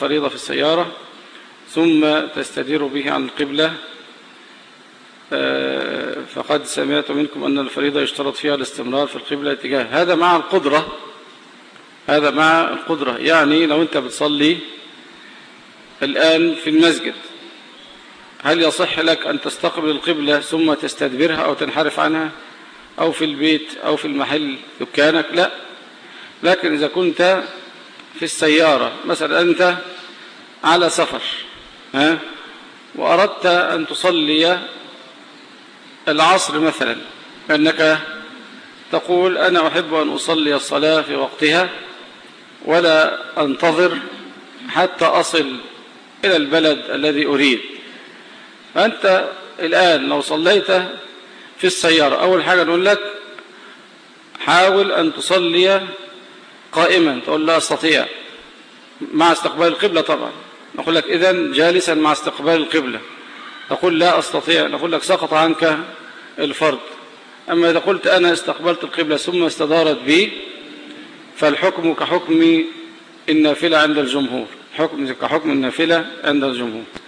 فريضة في السيارة ثم تستدير به عن القبلة. فقد سمعت منكم أن الفريضة يشترط فيها الاستمرار في القبلة اتجاه هذا مع القدرة هذا مع القدرة. يعني لو أنت بتصلي الآن في المسجد هل يصح لك أن تستقبل القبلة ثم تستدبرها أو تنحرف عنها؟ أو في البيت أو في المحل دكانك؟ لا. لكن إذا كنت في السيارة. مثلا أنت على سفر ها؟ وأردت أن تصلي العصر مثلا أنك تقول أنا أحب أن أصلي الصلاة في وقتها ولا أنتظر حتى أصل إلى البلد الذي أريد. فأنت الآن لو صليت في السيارة أول حاجة نقول لك حاول أن تصلي قائما تقول لا أستطيع. مع استقبال القبلة طبعا. نقول لك إذن جالسا مع استقبال القبلة. تقول لا أستطيع. نقول لك سقط عنك الفرض أما إذا قلت أنا استقبلت القبلة ثم استدارت بي فالحكم كحكم النافلة عند الجمهور. حكم كحكم النافلة عند الجمهور.